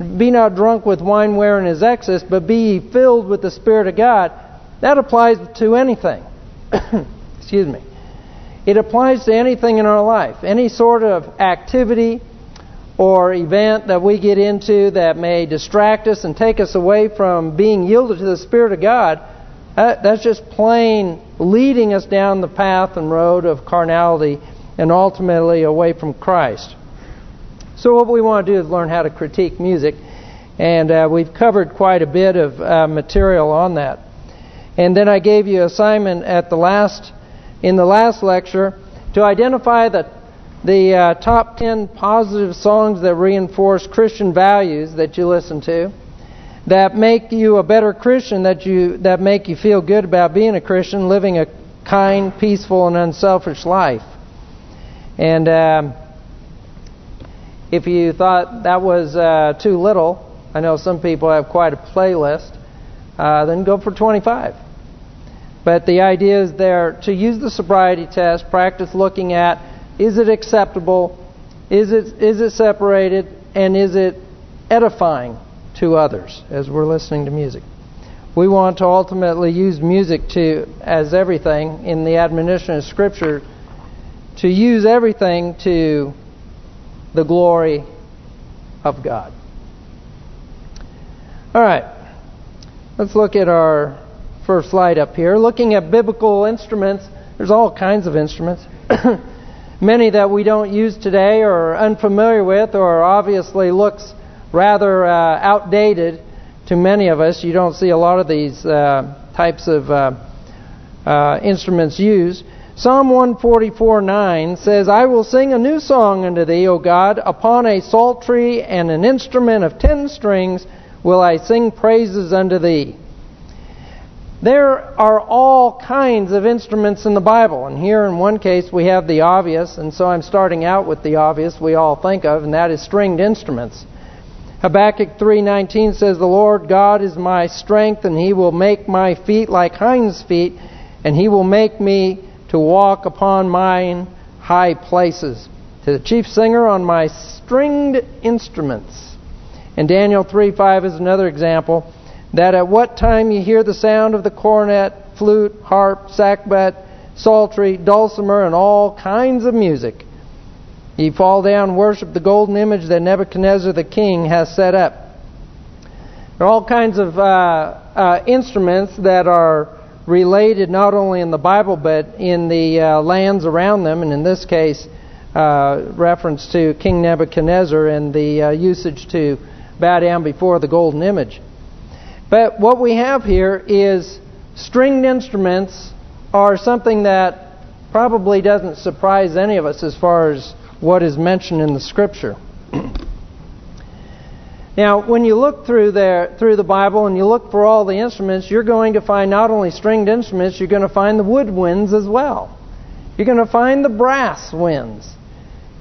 be not drunk with wine wherein is excess, but be ye filled with the Spirit of God, that applies to anything. Excuse me. It applies to anything in our life. Any sort of activity or event that we get into that may distract us and take us away from being yielded to the Spirit of God, uh, that's just plain leading us down the path and road of carnality and ultimately away from Christ. So what we want to do is learn how to critique music. And uh, we've covered quite a bit of uh, material on that. And then I gave you assignment at the last, in the last lecture, to identify the the uh, top 10 positive songs that reinforce Christian values that you listen to, that make you a better Christian, that you that make you feel good about being a Christian, living a kind, peaceful, and unselfish life. And um, if you thought that was uh, too little, I know some people have quite a playlist, uh, then go for 25. But the idea is there to use the sobriety test, practice looking at is it acceptable, is it is it separated, and is it edifying to others as we're listening to music. We want to ultimately use music to as everything in the admonition of Scripture to use everything to the glory of God. All right. Let's look at our first slide up here. Looking at biblical instruments, there's all kinds of instruments. Many that we don't use today or are unfamiliar with or obviously looks rather uh, outdated to many of us. You don't see a lot of these uh, types of uh, uh instruments used. Psalm 144:9 says, I will sing a new song unto thee, O God, upon a psaltery and an instrument of ten strings will I sing praises unto thee. There are all kinds of instruments in the Bible, and here in one case we have the obvious, and so I'm starting out with the obvious we all think of, and that is stringed instruments. Habakkuk 3:19 says, "The Lord God is my strength, and He will make my feet like hinds' feet, and He will make me to walk upon mine high places. To the chief singer on my stringed instruments. And Daniel 3:5 is another example that at what time you hear the sound of the cornet, flute, harp, sackbut, psaltery, dulcimer, and all kinds of music, ye fall down and worship the golden image that Nebuchadnezzar the king has set up. There are all kinds of uh, uh, instruments that are related not only in the Bible but in the uh, lands around them, and in this case, uh, reference to King Nebuchadnezzar and the uh, usage to bow down before the golden image. But what we have here is stringed instruments are something that probably doesn't surprise any of us as far as what is mentioned in the Scripture. Now, when you look through there through the Bible and you look for all the instruments, you're going to find not only stringed instruments, you're going to find the woodwinds as well. You're going to find the brass winds.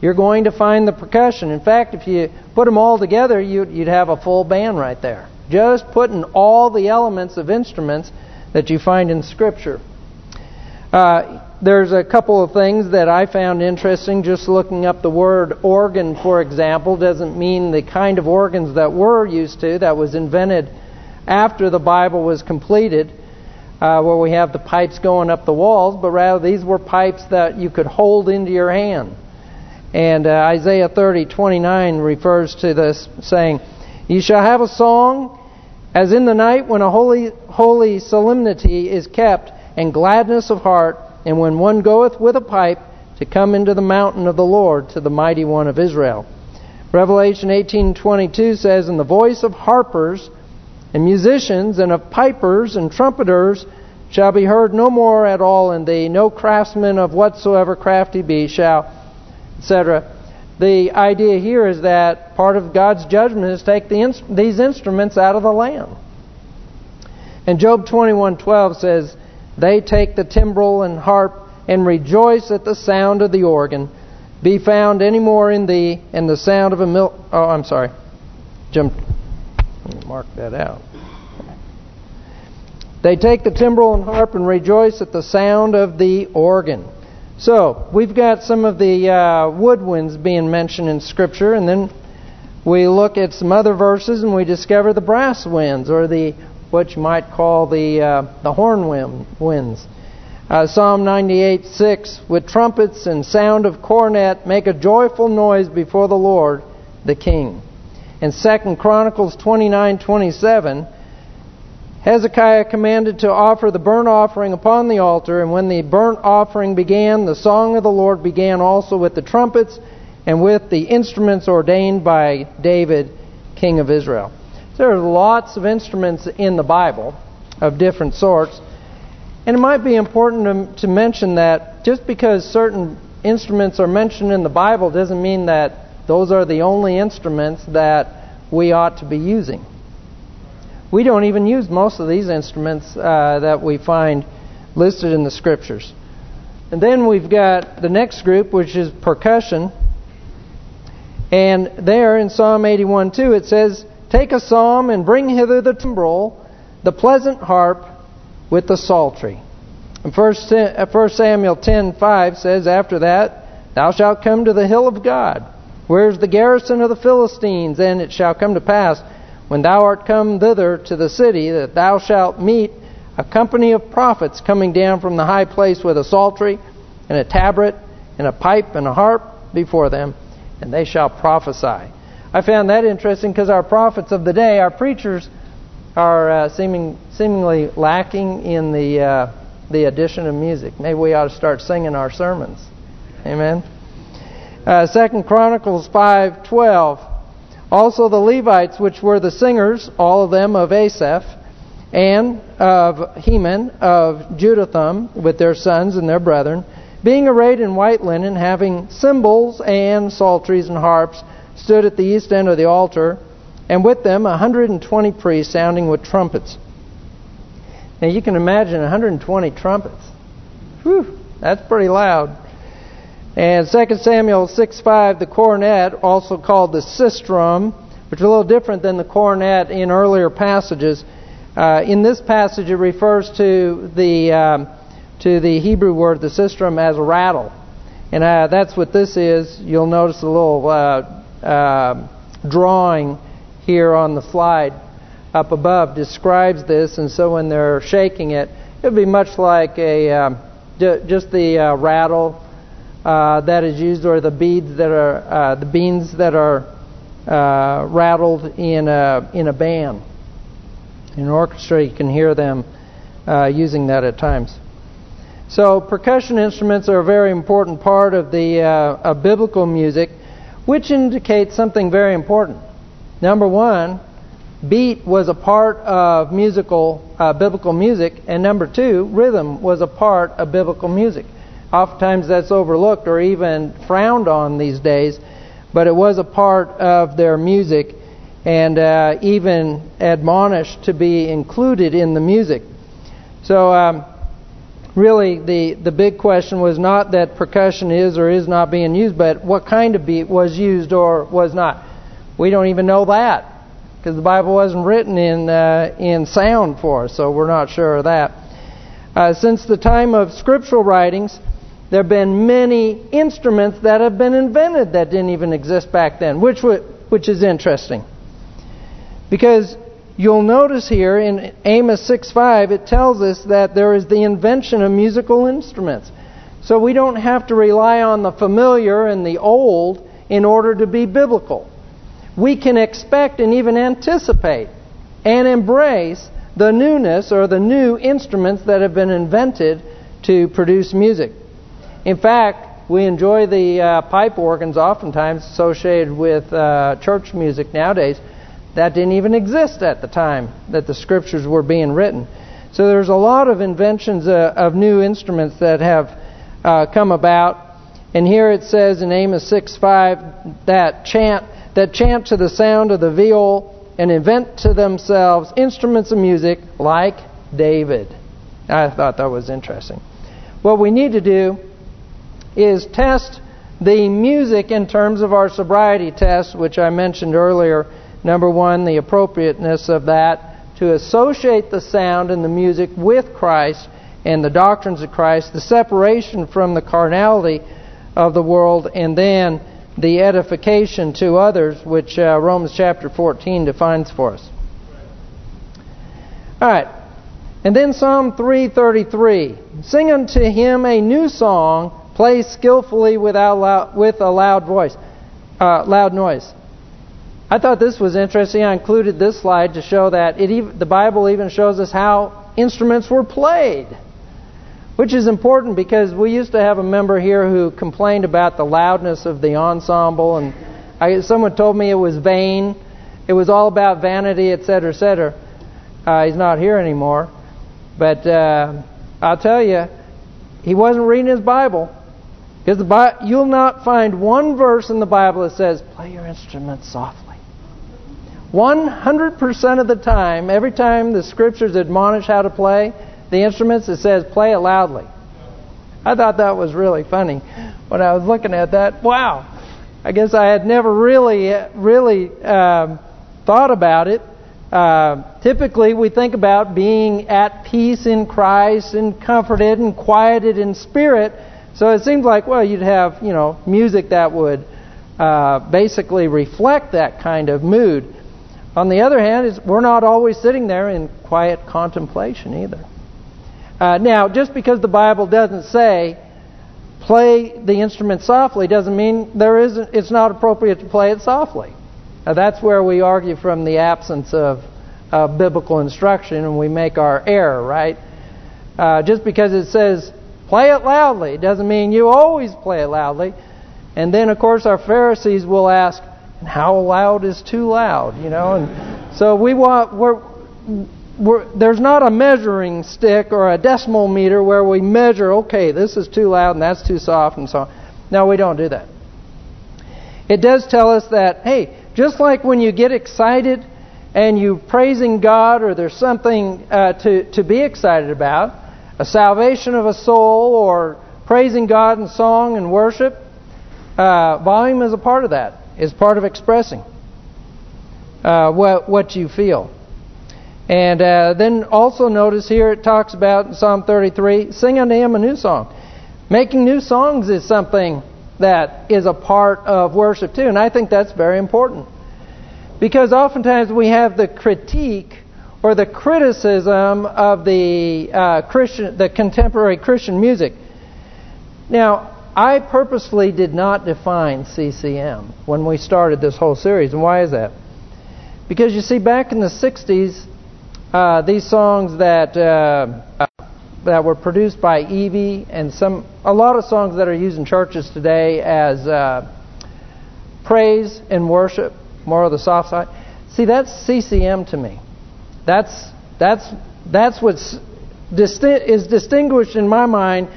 You're going to find the percussion. In fact, if you put them all together, you'd, you'd have a full band right there. Just putting all the elements of instruments that you find in Scripture. Uh, there's a couple of things that I found interesting. Just looking up the word organ, for example, doesn't mean the kind of organs that we're used to that was invented after the Bible was completed, uh, where we have the pipes going up the walls, but rather these were pipes that you could hold into your hand. And uh, Isaiah 30:29 refers to this, saying, "You shall have a song as in the night when a holy holy solemnity is kept, and gladness of heart." And when one goeth with a pipe to come into the mountain of the Lord to the mighty one of Israel. Revelation 18:22 says, "And the voice of harpers and musicians and of pipers and trumpeters shall be heard no more at all in thee. No craftsman of whatsoever craft he be shall, etc." The idea here is that part of God's judgment is take the, these instruments out of the land. And Job 21:12 says, they take the timbrel and harp and rejoice at the sound of the organ. Be found any more in thee and the sound of a mil... Oh, I'm sorry. Jim, mark that out. They take the timbrel and harp and rejoice at the sound of the organ. So, we've got some of the uh, woodwinds being mentioned in Scripture, and then We look at some other verses and we discover the brass winds, or the what you might call the uh, the horn winds. Uh, Psalm 98:6, with trumpets and sound of cornet, make a joyful noise before the Lord, the King. And Second Chronicles 29:27 Hezekiah commanded to offer the burnt offering upon the altar, and when the burnt offering began, the song of the Lord began also with the trumpets and with the instruments ordained by David, king of Israel. There are lots of instruments in the Bible of different sorts. And it might be important to, to mention that just because certain instruments are mentioned in the Bible doesn't mean that those are the only instruments that we ought to be using. We don't even use most of these instruments uh, that we find listed in the Scriptures. And then we've got the next group, which is percussion. And there in Psalm 81:2 it says, Take a psalm and bring hither the timbrel, the pleasant harp with the psaltery. And 1 uh, Samuel 10:5 says, After that, Thou shalt come to the hill of God, where is the garrison of the Philistines, and it shall come to pass, when thou art come thither to the city, that thou shalt meet a company of prophets coming down from the high place with a psaltery and a tabret and a pipe and a harp before them, and they shall prophesy. I found that interesting because our prophets of the day, our preachers, are uh, seeming seemingly lacking in the uh, the addition of music. Maybe we ought to start singing our sermons. Amen. Uh, Second Chronicles five twelve. Also the Levites, which were the singers, all of them of Asaph, and of Heman, of Jeduthun, with their sons and their brethren, being arrayed in white linen, having cymbals and psalteries and harps, stood at the east end of the altar, and with them a 120 priests sounding with trumpets. Now you can imagine 120 trumpets. Whew, that's pretty loud. And 2 Samuel 6.5, the cornet, also called the sistrum, which is a little different than the cornet in earlier passages. Uh, in this passage, it refers to the um, to the Hebrew word, the sistrum, as a rattle. And uh, that's what this is. You'll notice a little uh, uh drawing here on the slide up above describes this. And so when they're shaking it, it would be much like a um, just the uh, rattle uh, that is used, or the beads that are uh, the beans that are uh, rattled in a in a band. In an orchestra, you can hear them uh, using that at times. So percussion instruments are a very important part of the of biblical music, which indicates something very important. Number one, beat was a part of musical uh, biblical music, and number two, rhythm was a part of biblical music. Oftentimes that's overlooked or even frowned on these days, but it was a part of their music and uh, even admonished to be included in the music. So um, really the, the big question was not that percussion is or is not being used, but what kind of beat was used or was not. We don't even know that because the Bible wasn't written in uh, in sound for us, so we're not sure of that. Uh, since the time of scriptural writings, there have been many instruments that have been invented that didn't even exist back then, which which is interesting. Because you'll notice here in Amos 6.5, it tells us that there is the invention of musical instruments. So we don't have to rely on the familiar and the old in order to be biblical. We can expect and even anticipate and embrace the newness or the new instruments that have been invented to produce music. In fact, we enjoy the uh, pipe organs oftentimes associated with uh, church music nowadays. That didn't even exist at the time that the scriptures were being written. So there's a lot of inventions uh, of new instruments that have uh, come about. And here it says in Amos 6:5 that chant that chant to the sound of the viol and invent to themselves instruments of music like David. I thought that was interesting. What we need to do is test the music in terms of our sobriety test, which I mentioned earlier. Number one, the appropriateness of that to associate the sound and the music with Christ and the doctrines of Christ, the separation from the carnality of the world, and then the edification to others, which uh, Romans chapter 14 defines for us. All right. And then Psalm 333. Sing unto him a new song, play skillfully without with a loud voice, uh, loud noise. I thought this was interesting. I included this slide to show that it even, the Bible even shows us how instruments were played. Which is important because we used to have a member here who complained about the loudness of the ensemble. And I, someone told me it was vain. It was all about vanity, etc., etc. Uh, he's not here anymore. But uh, I'll tell you, he wasn't reading his Bible. Because you'll not find one verse in the Bible that says, play your instrument softly. 100% of the time, every time the Scriptures admonish how to play the instruments, it says, play it loudly. I thought that was really funny when I was looking at that. Wow. I guess I had never really, really um, thought about it. Uh, typically, we think about being at peace in Christ and comforted and quieted in spirit. So it seems like, well, you'd have, you know, music that would uh, basically reflect that kind of mood. On the other hand, we're not always sitting there in quiet contemplation either. Uh, now, just because the Bible doesn't say play the instrument softly doesn't mean there isn't. It's not appropriate to play it softly. That's where we argue from the absence of uh, biblical instruction and we make our error, right? Uh, just because it says play it loudly doesn't mean you always play it loudly. And then, of course, our Pharisees will ask, how loud is too loud, you know? And so we want we're, we're there's not a measuring stick or a decimal meter where we measure, okay, this is too loud and that's too soft and so on. No, we don't do that. It does tell us that, hey, just like when you get excited and you praising God or there's something uh, to, to be excited about, a salvation of a soul or praising God in song and worship, uh, volume is a part of that is part of expressing uh, what what you feel. And uh, then also notice here it talks about in Psalm 33, sing unto him a new song. Making new songs is something that is a part of worship too, and I think that's very important. Because oftentimes we have the critique or the criticism of the uh, Christian, the contemporary Christian music. Now, I purposely did not define CCM when we started this whole series. And why is that? Because you see, back in the 60s, uh, these songs that uh, that were produced by Evie and some a lot of songs that are used in churches today as uh, praise and worship, more of the soft side. See, that's CCM to me. That's that's that's what's disti is distinguished in my mind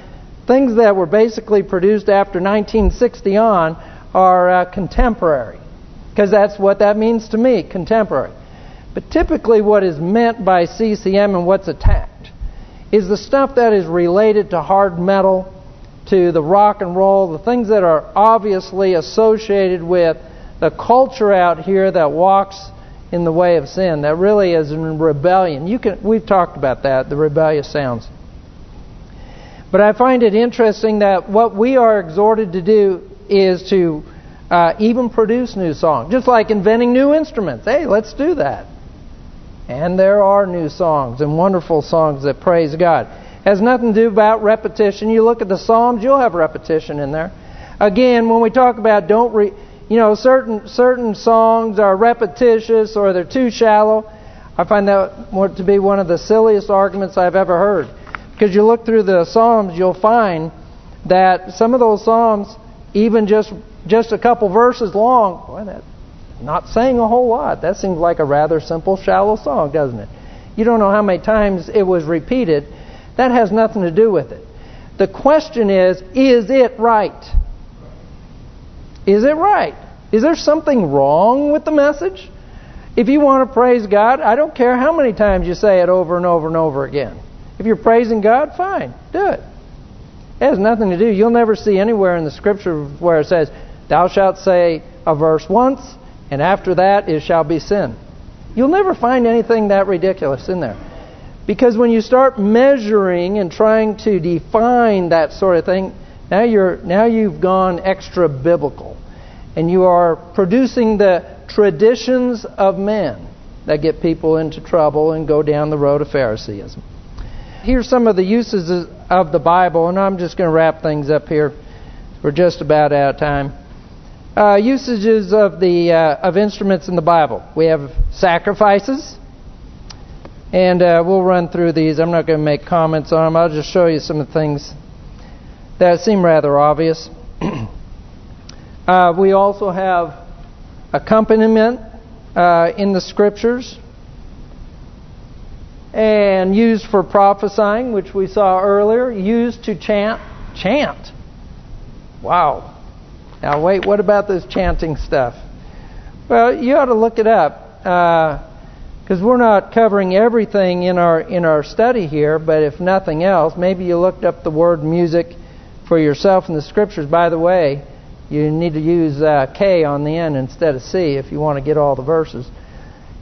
things that were basically produced after 1960 on are uh, contemporary. Because that's what that means to me, contemporary. But typically what is meant by CCM and what's attacked is the stuff that is related to hard metal, to the rock and roll, the things that are obviously associated with the culture out here that walks in the way of sin, that really is in rebellion. You can We've talked about that, the rebellious sounds. But I find it interesting that what we are exhorted to do is to uh, even produce new songs. Just like inventing new instruments. Hey, let's do that. And there are new songs and wonderful songs that praise God. Has nothing to do about repetition. You look at the Psalms, you'll have repetition in there. Again, when we talk about don't re, you know, certain certain songs are repetitious or they're too shallow. I find that to be one of the silliest arguments I've ever heard. Because you look through the Psalms, you'll find that some of those Psalms, even just just a couple verses long, boy, that's not saying a whole lot. That seems like a rather simple, shallow song, doesn't it? You don't know how many times it was repeated. That has nothing to do with it. The question is, is it right? Is it right? Is there something wrong with the message? If you want to praise God, I don't care how many times you say it over and over and over again. If you're praising God, fine, do it. It has nothing to do. You'll never see anywhere in the Scripture where it says, Thou shalt say a verse once, and after that it shall be sin. You'll never find anything that ridiculous in there. Because when you start measuring and trying to define that sort of thing, now you're now you've gone extra biblical. and you are producing the traditions of men that get people into trouble and go down the road of Phariseeism. Here's some of the uses of the Bible, and I'm just going to wrap things up here. We're just about out of time. Uh, usages of the uh, of instruments in the Bible. We have sacrifices, and uh, we'll run through these. I'm not going to make comments on them. I'll just show you some of the things that seem rather obvious. Uh, we also have accompaniment uh, in the Scriptures and used for prophesying, which we saw earlier, used to chant. Chant. Wow. Now wait, what about this chanting stuff? Well, you ought to look it up because uh, we're not covering everything in our in our study here. But if nothing else, maybe you looked up the word music for yourself in the scriptures. By the way, you need to use uh, K on the end instead of C if you want to get all the verses.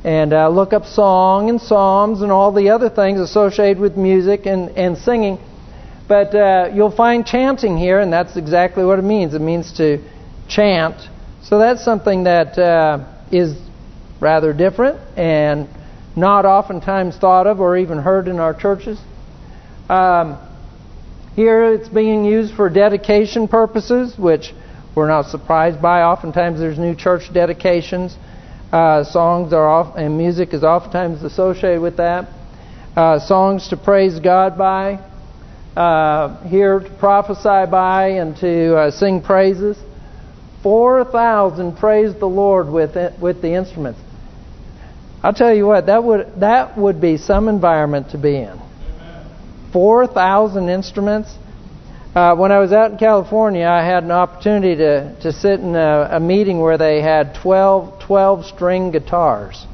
And uh, look up song and psalms and all the other things associated with music and, and singing. But uh, you'll find chanting here, and that's exactly what it means. It means to chant. So that's something that uh, is rather different and not oftentimes thought of or even heard in our churches. Um, here it's being used for dedication purposes, which we're not surprised by. Oftentimes there's new church dedications. Uh, songs are off, and music is oftentimes associated with that. Uh, songs to praise God by, uh, here to prophesy by, and to uh, sing praises. Four thousand praise the Lord with it, with the instruments. I'll tell you what that would that would be some environment to be in. Four thousand instruments. Uh, when I was out in California, I had an opportunity to, to sit in a, a meeting where they had 12, 12 string guitars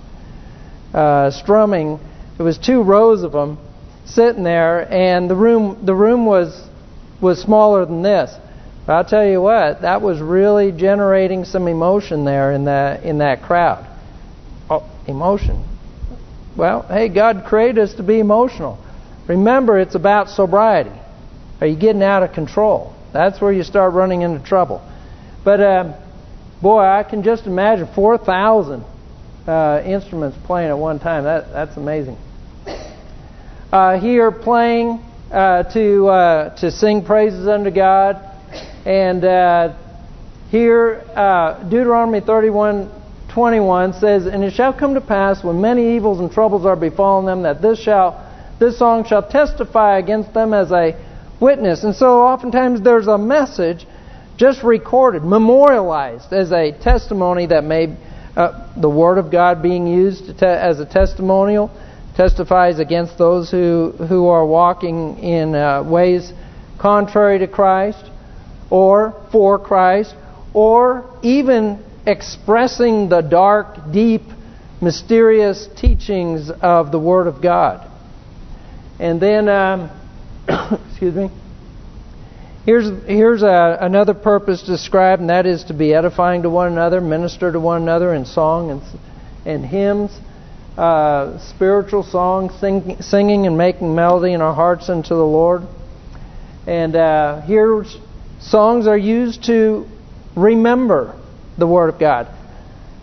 uh, strumming. It was two rows of them sitting there, and the room the room was was smaller than this. But I'll tell you what, that was really generating some emotion there in that in that crowd. Oh, emotion. Well, hey, God created us to be emotional. Remember, it's about sobriety. Are you getting out of control? That's where you start running into trouble. But, uh, boy, I can just imagine 4,000 uh, instruments playing at one time. That That's amazing. Uh, here playing uh, to uh, to sing praises unto God. And uh, here, Deuteronomy 31, 21 says, And it shall come to pass when many evils and troubles are befallen them that this shall this song shall testify against them as a witness. And so oftentimes there's a message just recorded, memorialized as a testimony that may, uh, the Word of God being used as a testimonial, testifies against those who, who are walking in uh, ways contrary to Christ or for Christ or even expressing the dark, deep, mysterious teachings of the Word of God. And then um, excuse me. Here's here's a, another purpose described, and that is to be edifying to one another, minister to one another in song and and hymns, uh, spiritual songs, sing, singing and making melody in our hearts unto the Lord. And uh, here, songs are used to remember the Word of God.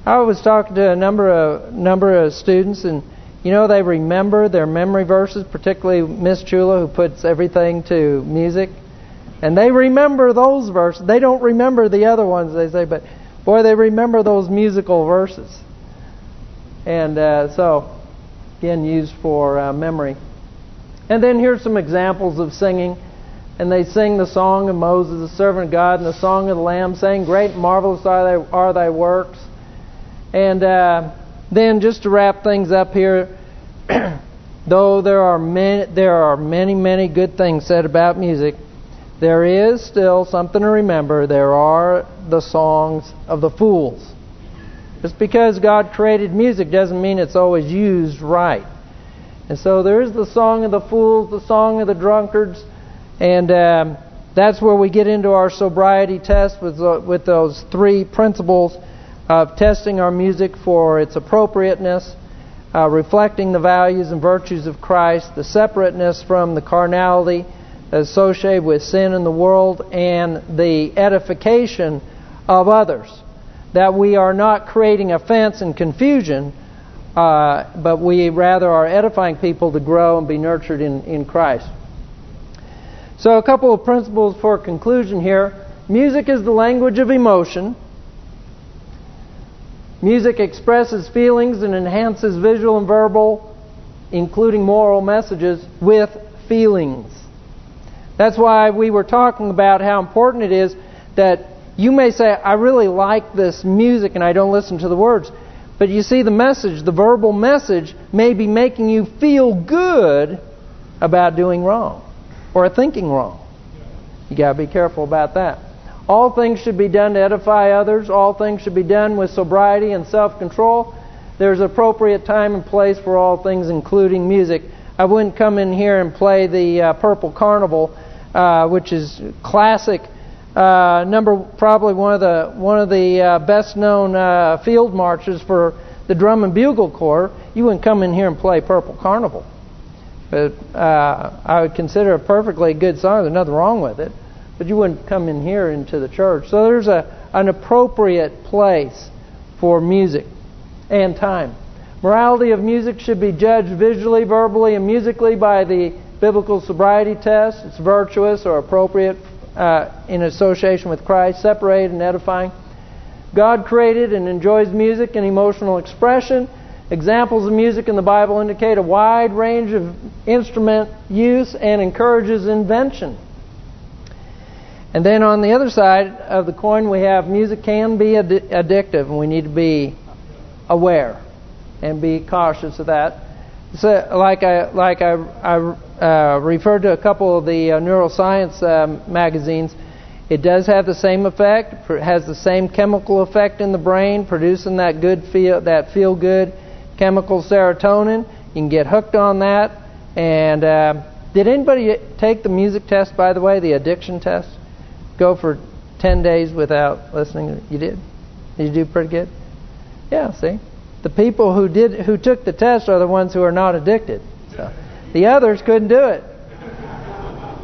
I was talking to a number of number of students, and you know, they remember their memory verses, particularly Miss Chula, who puts everything to music. And they remember those verses. They don't remember the other ones, they say, but boy, they remember those musical verses. And uh, so, again, used for uh, memory. And then here's some examples of singing. And they sing the song of Moses, the servant of God, and the song of the Lamb, saying, Great marvelous are thy, are thy works. And... Uh, then, just to wrap things up here, though there are many, there are many, many good things said about music, there is still something to remember. There are the songs of the fools. Just because God created music doesn't mean it's always used right. And so there is the song of the fools, the song of the drunkards, and um, that's where we get into our sobriety test with with those three principles of testing our music for its appropriateness, uh, reflecting the values and virtues of Christ, the separateness from the carnality associated with sin in the world, and the edification of others. that we are not creating offense and confusion, uh, but we rather are edifying people to grow and be nurtured in, in Christ. So, a couple of principles for conclusion here. Music is the language of emotion. Music expresses feelings and enhances visual and verbal, including moral messages, with feelings. That's why we were talking about how important it is that you may say, I really like this music and I don't listen to the words. But you see, the message, the verbal message, may be making you feel good about doing wrong or thinking wrong. You got to be careful about that. All things should be done to edify others. All things should be done with sobriety and self-control. There's appropriate time and place for all things, including music. I wouldn't come in here and play the uh, Purple Carnival, uh, which is classic uh, number probably one of the one of the uh, best known uh, field marches for the drum and bugle corps. You wouldn't come in here and play Purple Carnival, but uh, I would consider a perfectly good song. There's nothing wrong with it, but you wouldn't come in here into the church. So there's a an appropriate place for music and time. Morality of music should be judged visually, verbally, and musically by the biblical sobriety test. It's virtuous or appropriate uh, in association with Christ, separated and edifying. God created and enjoys music and emotional expression. Examples of music in the Bible indicate a wide range of instrument use and encourages invention. And then on the other side of the coin, we have music can be addictive, and we need to be aware and be cautious of that. So, like I like I, I uh, referred to a couple of the uh, neuroscience um, magazines. It does have the same effect. Has the same chemical effect in the brain, producing that good feel that feel good chemical serotonin. You can get hooked on that. And uh, did anybody take the music test? By the way, the addiction test. Go for ten days without listening. You did. Did you do pretty good? Yeah. See the people who did who took the test are the ones who are not addicted. So the others couldn't do it.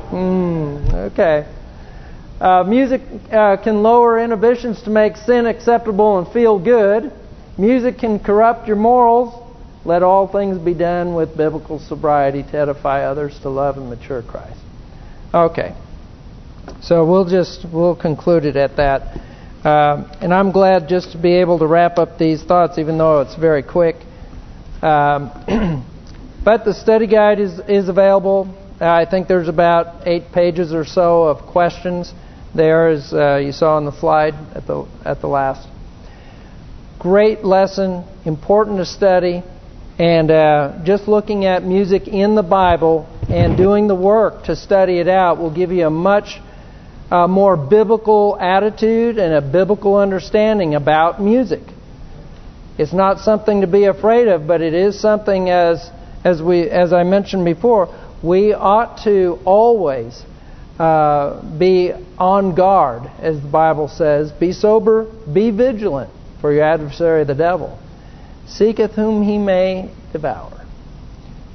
Hmm. okay. Uh, music uh, can lower inhibitions to make sin acceptable and feel good. Music can corrupt your morals. Let all things be done with biblical sobriety to edify others to love and mature Christ. Okay. So we'll just we'll conclude it at that. Uh, and I'm glad just to be able to wrap up these thoughts, even though it's very quick. Um, but the study guide is is available. Uh, I think there's about eight pages or so of questions there, as uh, you saw on the slide at the at the last. Great lesson, important to study, and uh, just looking at music in the Bible and doing the work to study it out will give you a much a more biblical attitude and a biblical understanding about music. It's not something to be afraid of, but it is something as as we as I mentioned before, we ought to always uh, be on guard, as the Bible says. Be sober, be vigilant, for your adversary the devil seeketh whom he may devour.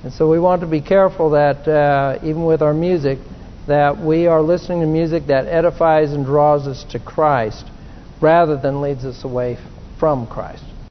And so we want to be careful that uh, even with our music, that we are listening to music that edifies and draws us to Christ rather than leads us away from Christ.